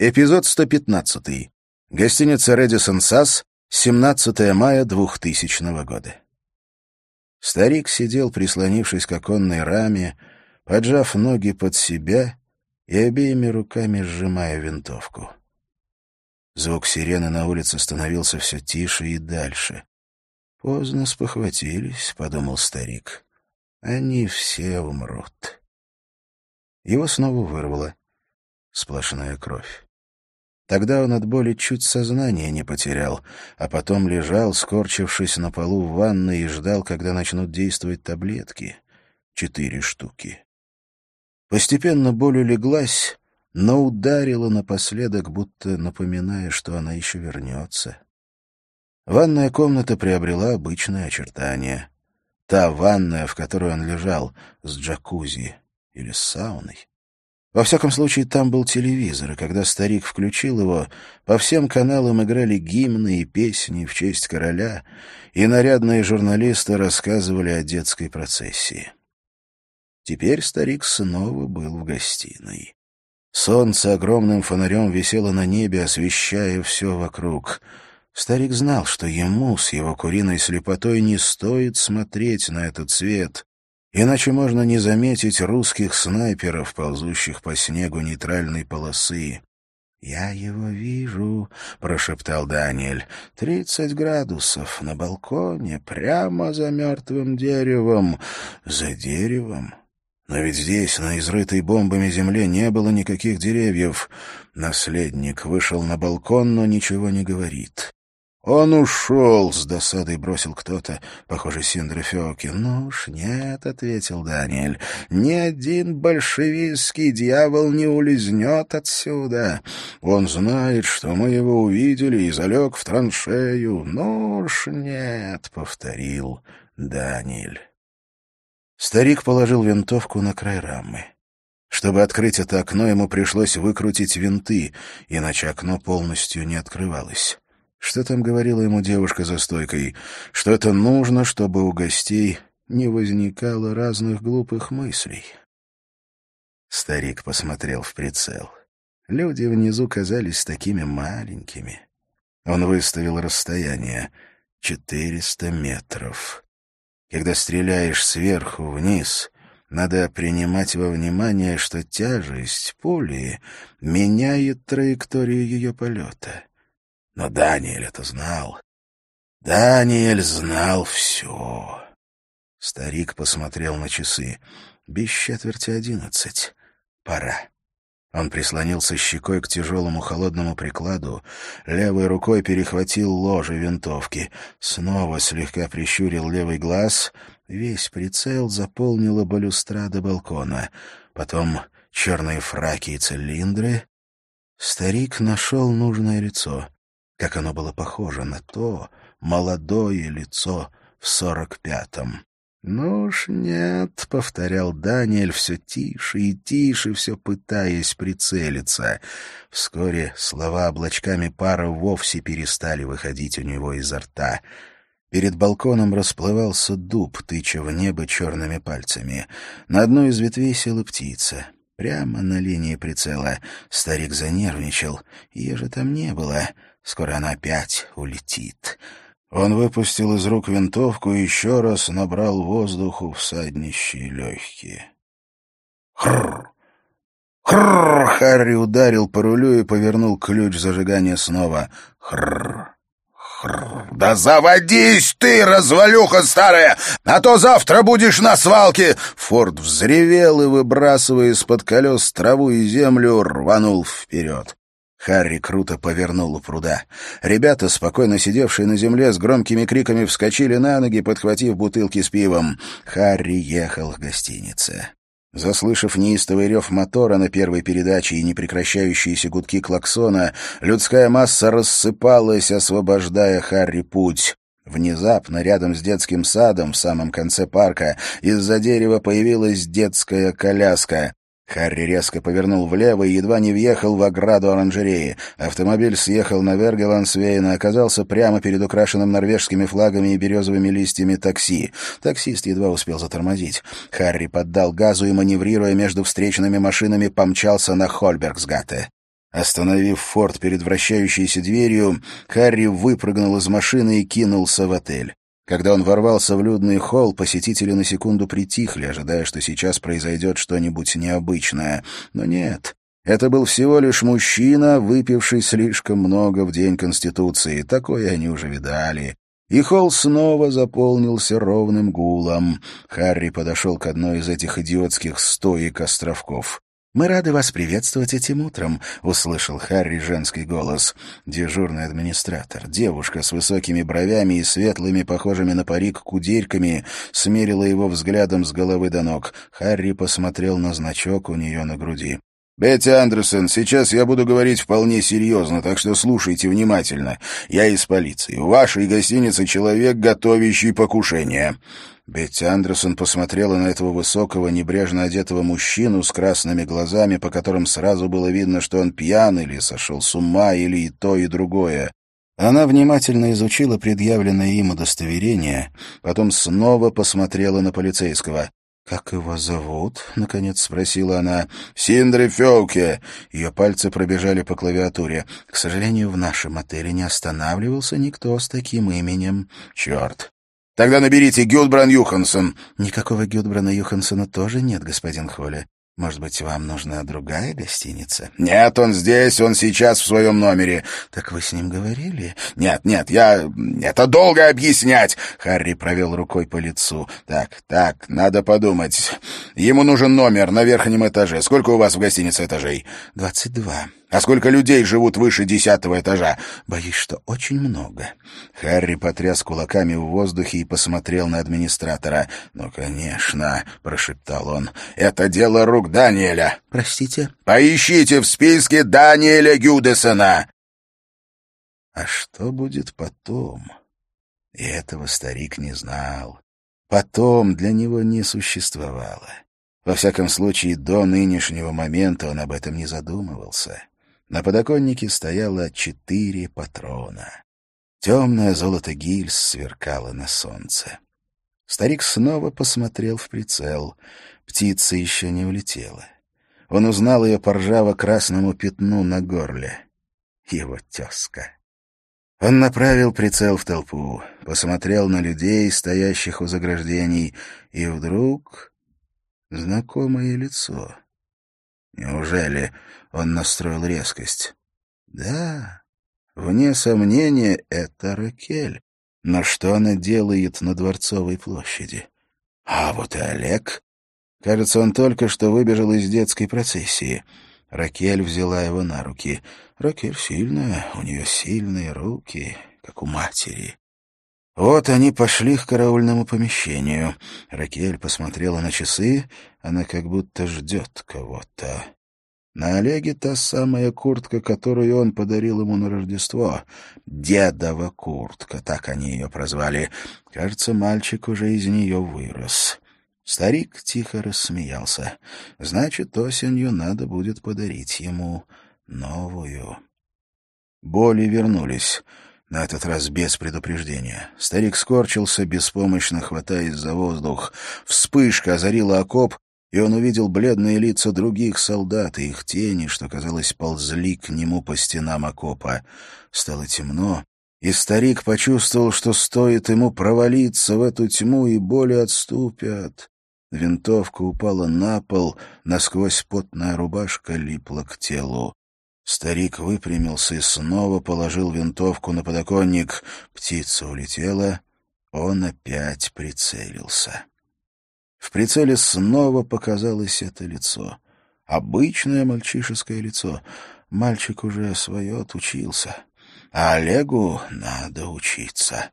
Эпизод 115. Гостиница «Редисон Сас», 17 мая 2000 года. Старик сидел, прислонившись к оконной раме, поджав ноги под себя и обеими руками сжимая винтовку. Звук сирены на улице становился все тише и дальше. «Поздно спохватились», — подумал старик. «Они все умрут». Его снова вырвало. Сплошная кровь. Тогда он от боли чуть сознание не потерял, а потом лежал, скорчившись на полу в ванной, и ждал, когда начнут действовать таблетки. Четыре штуки. Постепенно боль улеглась, но ударила напоследок, будто напоминая, что она еще вернется. Ванная комната приобрела обычное очертание. Та ванная, в которой он лежал, с джакузи или с сауной. Во всяком случае, там был телевизор, и когда старик включил его, по всем каналам играли гимны и песни в честь короля, и нарядные журналисты рассказывали о детской процессии. Теперь старик снова был в гостиной. Солнце огромным фонарем висело на небе, освещая все вокруг. Старик знал, что ему с его куриной слепотой не стоит смотреть на этот свет, Иначе можно не заметить русских снайперов, ползущих по снегу нейтральной полосы. «Я его вижу», — прошептал Даниэль. «Тридцать градусов на балконе, прямо за мертвым деревом. За деревом. Но ведь здесь, на изрытой бомбами земле, не было никаких деревьев. Наследник вышел на балкон, но ничего не говорит. «Он ушел!» — с досадой бросил кто-то, похоже, Синдра Феоки. «Ну уж нет», — ответил Даниэль, — «ни один большевистский дьявол не улизнет отсюда. Он знает, что мы его увидели и залег в траншею. Ну уж нет», — повторил Даниэль. Старик положил винтовку на край рамы. Чтобы открыть это окно, ему пришлось выкрутить винты, иначе окно полностью не открывалось. Что там говорила ему девушка за стойкой? Что это нужно, чтобы у гостей не возникало разных глупых мыслей. Старик посмотрел в прицел. Люди внизу казались такими маленькими. Он выставил расстояние — четыреста метров. Когда стреляешь сверху вниз, надо принимать во внимание, что тяжесть пули меняет траекторию ее полета. Но Даниэль это знал. Даниэль знал все. Старик посмотрел на часы. Без четверти одиннадцать. Пора. Он прислонился щекой к тяжелому холодному прикладу, левой рукой перехватил ложе винтовки, снова слегка прищурил левый глаз. Весь прицел заполнила балюстрада балкона. Потом черные фраки и цилиндры. Старик нашел нужное лицо как оно было похоже на то молодое лицо в сорок пятом. «Ну уж нет», — повторял Даниэль все тише и тише, все пытаясь прицелиться. Вскоре слова облачками пара вовсе перестали выходить у него изо рта. Перед балконом расплывался дуб, тыча в небо черными пальцами. На одной из ветвей села птица. Прямо на линии прицела. Старик занервничал. Ее же там не было. Скоро она опять улетит. Он выпустил из рук винтовку и еще раз набрал воздуху в саднищие легкие. Хрррр! Хрррр! Харри ударил по рулю и повернул ключ зажигания снова. Хрррр! Хрррр! «Да заводись ты, развалюха старая, а то завтра будешь на свалке!» Форд взревел и, выбрасывая из-под колес траву и землю, рванул вперед. Харри круто повернул у пруда. Ребята, спокойно сидевшие на земле, с громкими криками вскочили на ноги, подхватив бутылки с пивом. Харри ехал к гостинице. Заслышав неистовый рев мотора на первой передаче и непрекращающиеся гудки клаксона, людская масса рассыпалась, освобождая Харри путь. Внезапно, рядом с детским садом, в самом конце парка, из-за дерева появилась детская коляска. Харри резко повернул влево и едва не въехал в ограду оранжереи. Автомобиль съехал на Вергелансвейн и оказался прямо перед украшенным норвежскими флагами и березовыми листьями такси. Таксист едва успел затормозить. Харри поддал газу и, маневрируя между встречными машинами, помчался на Хольбергсгате. Остановив форт перед вращающейся дверью, Харри выпрыгнул из машины и кинулся в отель. Когда он ворвался в людный холл, посетители на секунду притихли, ожидая, что сейчас произойдет что-нибудь необычное. Но нет. Это был всего лишь мужчина, выпивший слишком много в День Конституции. Такое они уже видали. И холл снова заполнился ровным гулом. Харри подошел к одной из этих идиотских стоек островков. «Мы рады вас приветствовать этим утром», — услышал Харри женский голос. Дежурный администратор, девушка с высокими бровями и светлыми, похожими на парик, кудерьками, смерила его взглядом с головы до ног. Харри посмотрел на значок у нее на груди. «Бетти Андерсон, сейчас я буду говорить вполне серьезно, так что слушайте внимательно. Я из полиции. В вашей гостинице человек, готовящий покушение». Бетти Андерсон посмотрела на этого высокого, небрежно одетого мужчину с красными глазами, по которым сразу было видно, что он пьян или сошел с ума, или и то, и другое. Она внимательно изучила предъявленное им удостоверение, потом снова посмотрела на полицейского. «Как его зовут?» — наконец спросила она. «Синдри Фёуке!» Ее пальцы пробежали по клавиатуре. «К сожалению, в нашем отеле не останавливался никто с таким именем». «Черт! Тогда наберите Гюдбран Юхансон». «Никакого Гюдбрана Юхансона тоже нет, господин Холли. Может быть, вам нужна другая гостиница? Нет, он здесь, он сейчас в своем номере. Так вы с ним говорили? Нет, нет, я... Это долго объяснять. Харри провел рукой по лицу. Так, так, надо подумать. Ему нужен номер на верхнем этаже. Сколько у вас в гостинице этажей? Двадцать два. А сколько людей живут выше десятого этажа? Боюсь, что очень много. Харри потряс кулаками в воздухе и посмотрел на администратора. «Ну, конечно», — прошептал он, — «это дело рук Даниэля». «Простите?» «Поищите в списке Даниэля Гюдесона». А что будет потом? И этого старик не знал. Потом для него не существовало. Во всяком случае, до нынешнего момента он об этом не задумывался. На подоконнике стояло четыре патрона. Темное золото гильз сверкало на солнце. Старик снова посмотрел в прицел. Птица еще не улетела. Он узнал ее по ржаво-красному пятну на горле. Его тезка. Он направил прицел в толпу, посмотрел на людей, стоящих у заграждений, и вдруг знакомое лицо. Неужели он настроил резкость? Да, вне сомнения, это Ракель. Но что она делает на Дворцовой площади? А вот и Олег. Кажется, он только что выбежал из детской процессии. Ракель взяла его на руки. Ракель сильная, у нее сильные руки, как у матери. Вот они пошли к караульному помещению. Ракель посмотрела на часы, она как будто ждет кого-то. На Олеге та самая куртка, которую он подарил ему на Рождество. Дедова куртка, так они ее прозвали. Кажется, мальчик уже из нее вырос. Старик тихо рассмеялся. Значит, осенью надо будет подарить ему новую. Боли вернулись. На этот раз без предупреждения. Старик скорчился, беспомощно хватаясь за воздух. Вспышка озарила окоп, и он увидел бледные лица других солдат и их тени, что, казалось, ползли к нему по стенам окопа. Стало темно, и старик почувствовал, что стоит ему провалиться в эту тьму, и боли отступят. Винтовка упала на пол, насквозь потная рубашка липла к телу. Старик выпрямился и снова положил винтовку на подоконник. Птица улетела. Он опять прицелился. В прицеле снова показалось это лицо. Обычное мальчишеское лицо. Мальчик уже свое отучился. А Олегу надо учиться.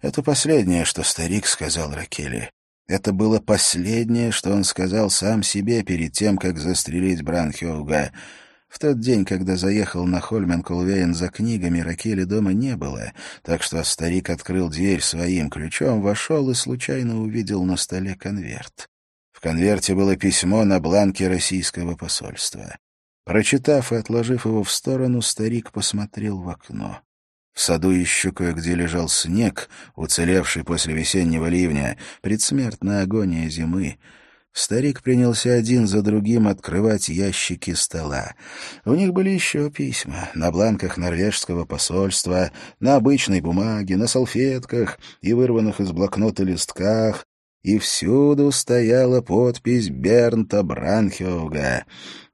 Это последнее, что старик сказал Ракеле. Это было последнее, что он сказал сам себе перед тем, как застрелить Бранхиуга. В тот день, когда заехал на Хольмен-Кулвейн за книгами, Ракели дома не было, так что старик открыл дверь своим ключом, вошел и случайно увидел на столе конверт. В конверте было письмо на бланке российского посольства. Прочитав и отложив его в сторону, старик посмотрел в окно. В саду еще кое-где лежал снег, уцелевший после весеннего ливня, предсмертная агония зимы. Старик принялся один за другим открывать ящики стола. У них были еще письма на бланках норвежского посольства, на обычной бумаге, на салфетках и вырванных из блокнота листках, и всюду стояла подпись Бернта Бранхеуга.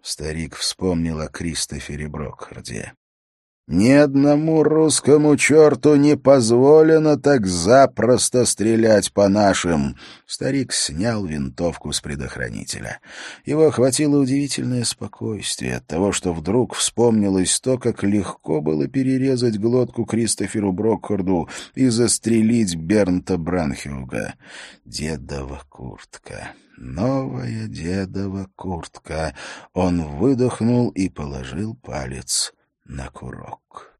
Старик вспомнил о Кристофере Брокхарде. Ни одному русскому черту не позволено так запросто стрелять по нашим. Старик снял винтовку с предохранителя. Его охватило удивительное спокойствие от того, что вдруг вспомнилось то, как легко было перерезать глотку Кристоферу Брокхарду и застрелить Бернта Бранхюга. Дедова куртка. Новая дедова куртка. Он выдохнул и положил палец на курок.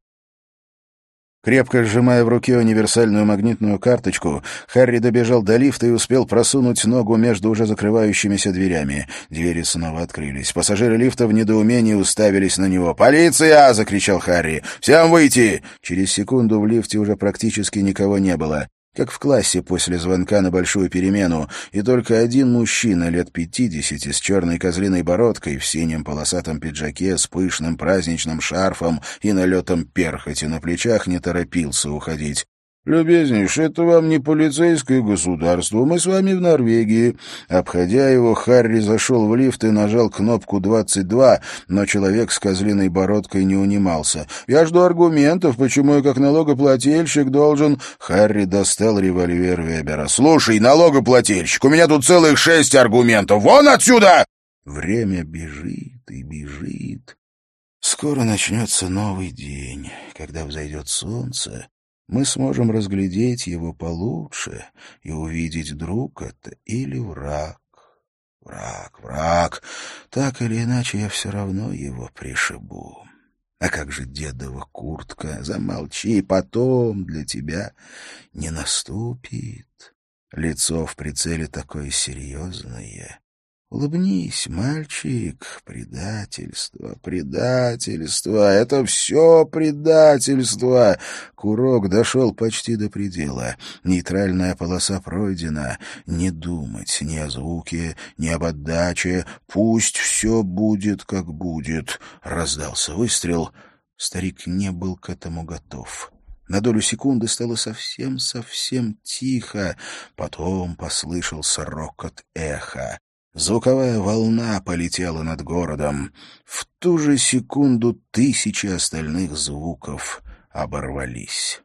Крепко сжимая в руке универсальную магнитную карточку, Харри добежал до лифта и успел просунуть ногу между уже закрывающимися дверями. Двери снова открылись. Пассажиры лифта в недоумении уставились на него. «Полиция!» — закричал Харри. «Всем выйти!» Через секунду в лифте уже практически никого не было как в классе после звонка на большую перемену, и только один мужчина лет пятидесяти с черной козлиной бородкой в синем полосатом пиджаке с пышным праздничным шарфом и налетом перхоти на плечах не торопился уходить. «Любезнейший, это вам не полицейское государство, мы с вами в Норвегии». Обходя его, Харри зашел в лифт и нажал кнопку 22, но человек с козлиной бородкой не унимался. «Я жду аргументов, почему я как налогоплательщик должен...» Харри достал револьвер Вебера. «Слушай, налогоплательщик, у меня тут целых шесть аргументов! Вон отсюда!» Время бежит и бежит. Скоро начнется новый день, когда взойдет солнце, мы сможем разглядеть его получше и увидеть, друг это или враг. Враг, враг. Так или иначе, я все равно его пришибу. А как же дедова куртка? Замолчи, потом для тебя не наступит. Лицо в прицеле такое серьезное. Улыбнись, мальчик. Предательство, предательство. Это все предательство. Курок дошел почти до предела. Нейтральная полоса пройдена. Не думать ни о звуке, ни об отдаче. Пусть все будет, как будет. Раздался выстрел. Старик не был к этому готов. На долю секунды стало совсем-совсем тихо. Потом послышался рокот эха. Звуковая волна полетела над городом. В ту же секунду тысячи остальных звуков оборвались.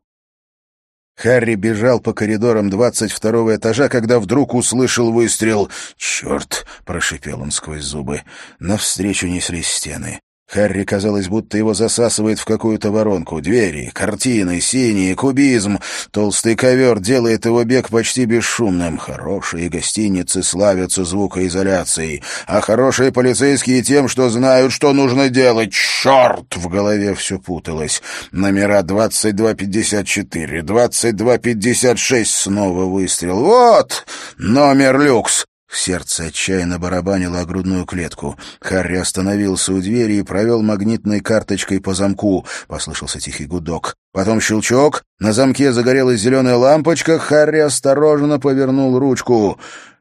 Харри бежал по коридорам двадцать второго этажа, когда вдруг услышал выстрел. «Черт!» — прошипел он сквозь зубы. Навстречу неслись стены. Харри казалось, будто его засасывает в какую-то воронку. Двери, картины, синие, кубизм. Толстый ковер делает его бег почти бесшумным. Хорошие гостиницы славятся звукоизоляцией, а хорошие полицейские тем, что знают, что нужно делать. Черт! В голове все путалось. Номера 2254, 2256. Снова выстрел. Вот! Номер люкс. Сердце отчаянно барабанило о грудную клетку. Харри остановился у двери и провел магнитной карточкой по замку. Послышался тихий гудок. Потом щелчок. На замке загорелась зеленая лампочка. Харри осторожно повернул ручку.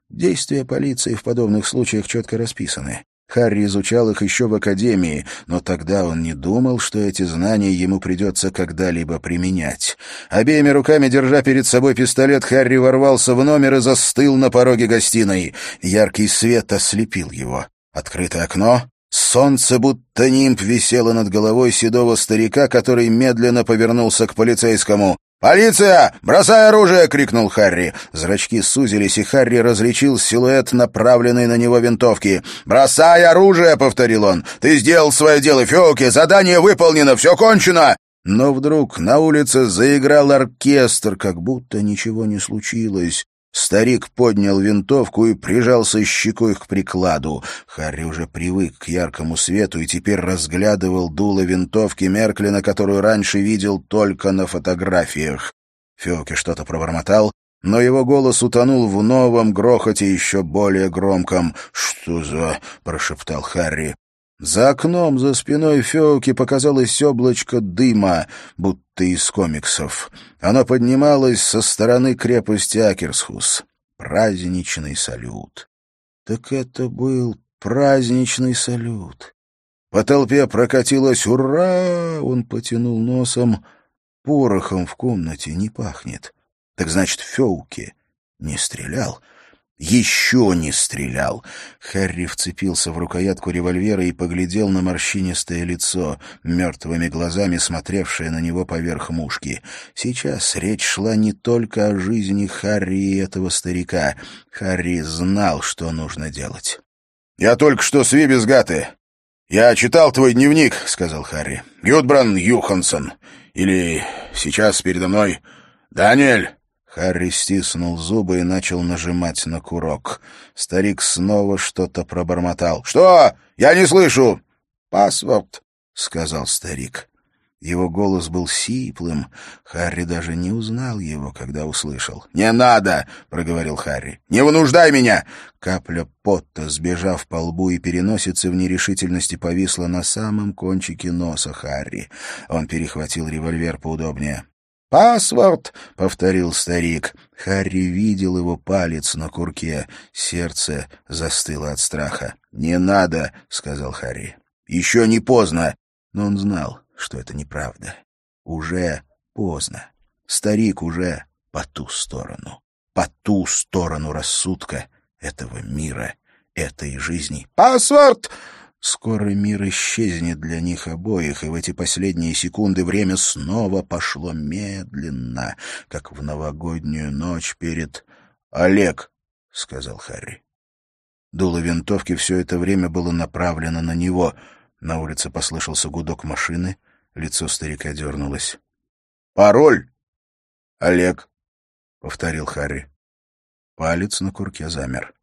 Действия полиции в подобных случаях четко расписаны. Харри изучал их еще в академии, но тогда он не думал, что эти знания ему придется когда-либо применять. Обеими руками, держа перед собой пистолет, Харри ворвался в номер и застыл на пороге гостиной. Яркий свет ослепил его. Открытое окно, Солнце, будто нимб, висело над головой седого старика, который медленно повернулся к полицейскому. «Полиция! Бросай оружие!» — крикнул Харри. Зрачки сузились, и Харри различил силуэт направленной на него винтовки. «Бросай оружие!» — повторил он. «Ты сделал свое дело, Феоки! Задание выполнено! Все кончено!» Но вдруг на улице заиграл оркестр, как будто ничего не случилось. Старик поднял винтовку и прижался щекой к прикладу. Харри уже привык к яркому свету и теперь разглядывал дуло винтовки Мерклина, которую раньше видел только на фотографиях. Феоки что-то пробормотал, но его голос утонул в новом грохоте, еще более громком. «Что за...» — прошептал Харри. За окном, за спиной Феоки показалось облачко дыма, будто из комиксов. Оно поднималось со стороны крепости Акерсхус. Праздничный салют. Так это был праздничный салют. По толпе прокатилось «Ура!» Он потянул носом. Порохом в комнате не пахнет. Так значит, Феуке не стрелял. Еще не стрелял. Харри вцепился в рукоятку револьвера и поглядел на морщинистое лицо, мертвыми глазами смотревшее на него поверх мушки. Сейчас речь шла не только о жизни Харри и этого старика. Харри знал, что нужно делать. «Я только что с Вибисгаты. Я читал твой дневник», — сказал Харри. «Гюдбран Юхансон. Или сейчас передо мной Даниэль». Харри стиснул зубы и начал нажимать на курок. Старик снова что-то пробормотал. «Что? Я не слышу!» «Паспорт», — сказал старик. Его голос был сиплым. Харри даже не узнал его, когда услышал. «Не надо!» — проговорил Харри. «Не вынуждай меня!» Капля потта, сбежав по лбу и переносице в нерешительности, повисла на самом кончике носа Харри. Он перехватил револьвер поудобнее. «Паспорт!» — повторил старик. Харри видел его палец на курке. Сердце застыло от страха. «Не надо!» — сказал Харри. «Еще не поздно!» Но он знал, что это неправда. Уже поздно. Старик уже по ту сторону. По ту сторону рассудка этого мира, этой жизни. «Паспорт!» Скоро мир исчезнет для них обоих, и в эти последние секунды время снова пошло медленно, как в новогоднюю ночь перед... «Олег!» — сказал Харри. Дуло винтовки все это время было направлено на него. На улице послышался гудок машины, лицо старика дернулось. «Пароль!» «Олег!» — повторил Харри. Палец на курке замер.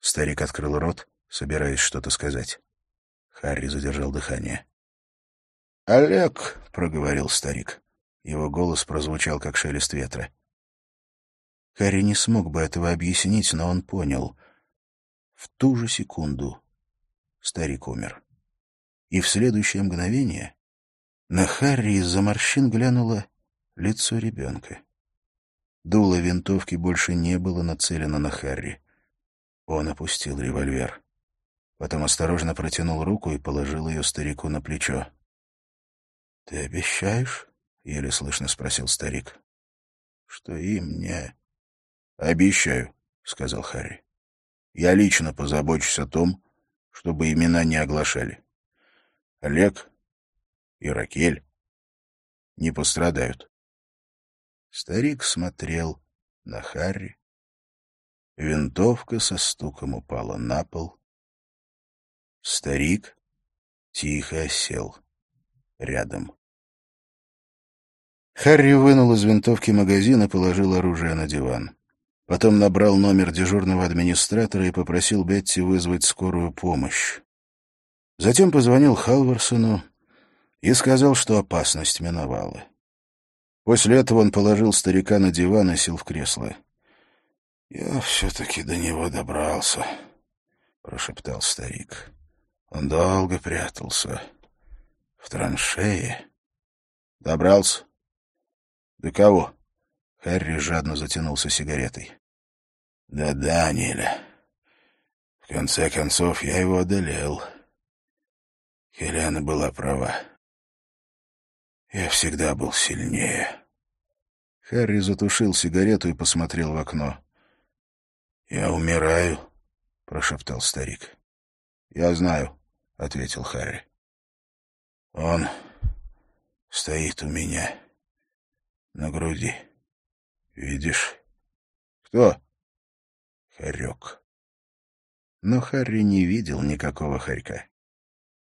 Старик открыл рот, собираясь что-то сказать. Харри задержал дыхание. «Олег», — проговорил старик. Его голос прозвучал, как шелест ветра. Харри не смог бы этого объяснить, но он понял. В ту же секунду старик умер. И в следующее мгновение на Харри из-за морщин глянуло лицо ребенка. Дуло винтовки больше не было нацелено на Харри. Он опустил револьвер. Потом осторожно протянул руку и положил ее старику на плечо. — Ты обещаешь? — еле слышно спросил старик. — Что и мне. — Обещаю, — сказал Харри. — Я лично позабочусь о том, чтобы имена не оглашали. Олег и Ракель не пострадают. Старик смотрел на Харри. Винтовка со стуком упала на пол. Старик тихо сел рядом. Харри вынул из винтовки магазин и положил оружие на диван. Потом набрал номер дежурного администратора и попросил Бетти вызвать скорую помощь. Затем позвонил Халварсону и сказал, что опасность миновала. После этого он положил старика на диван и сел в кресло. «Я все-таки до него добрался», — прошептал старик. Он долго прятался. В траншее. Добрался? До кого? Харри жадно затянулся сигаретой. До Даниэля. В конце концов, я его одолел. Хелена была права. Я всегда был сильнее. Харри затушил сигарету и посмотрел в окно. «Я умираю», — прошептал старик. «Я знаю», — ответил Харри. «Он стоит у меня на груди. Видишь? Кто?» «Хорек». Но Харри не видел никакого хорька.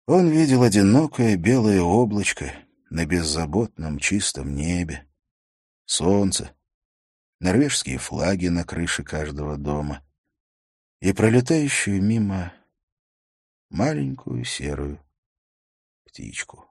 Он видел одинокое белое облачко на беззаботном чистом небе, солнце, норвежские флаги на крыше каждого дома и пролетающую мимо маленькую серую птичку.